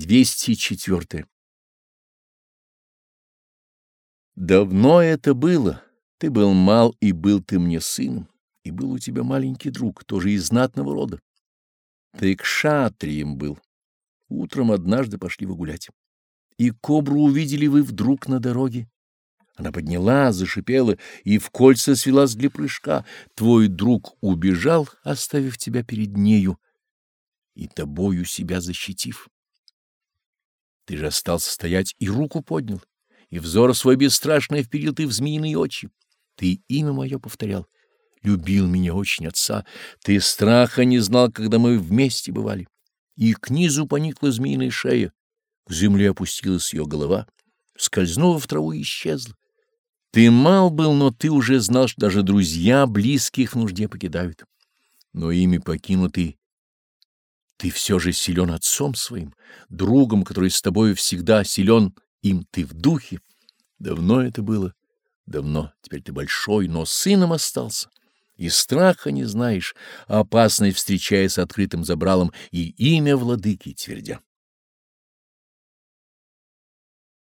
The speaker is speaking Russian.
204. Давно это было. Ты был мал, и был ты мне сыном, и был у тебя маленький друг, тоже из знатного рода. Ты к шатриям был. Утром однажды пошли вы гулять. И кобру увидели вы вдруг на дороге. Она подняла, зашипела и в кольца свелась для прыжка. Твой друг убежал, оставив тебя перед нею и тобою себя защитив. Ты же остался стоять и руку поднял, и взор свой бесстрашный вперил ты в змеиные очи. Ты имя мое повторял, любил меня очень отца, ты страха не знал, когда мы вместе бывали. И к низу поникла змеиная шея, к земле опустилась ее голова, скользнула в траву и исчезла. Ты мал был, но ты уже знал, что даже друзья близких в нужде покидают. Но ими покинутый ты все же силен отцом своим, другом, который с тобой всегда силен, им ты в духе. Давно это было, давно, теперь ты большой, но сыном остался. И страха не знаешь, опасность встречая с открытым забралом, и имя владыки твердя.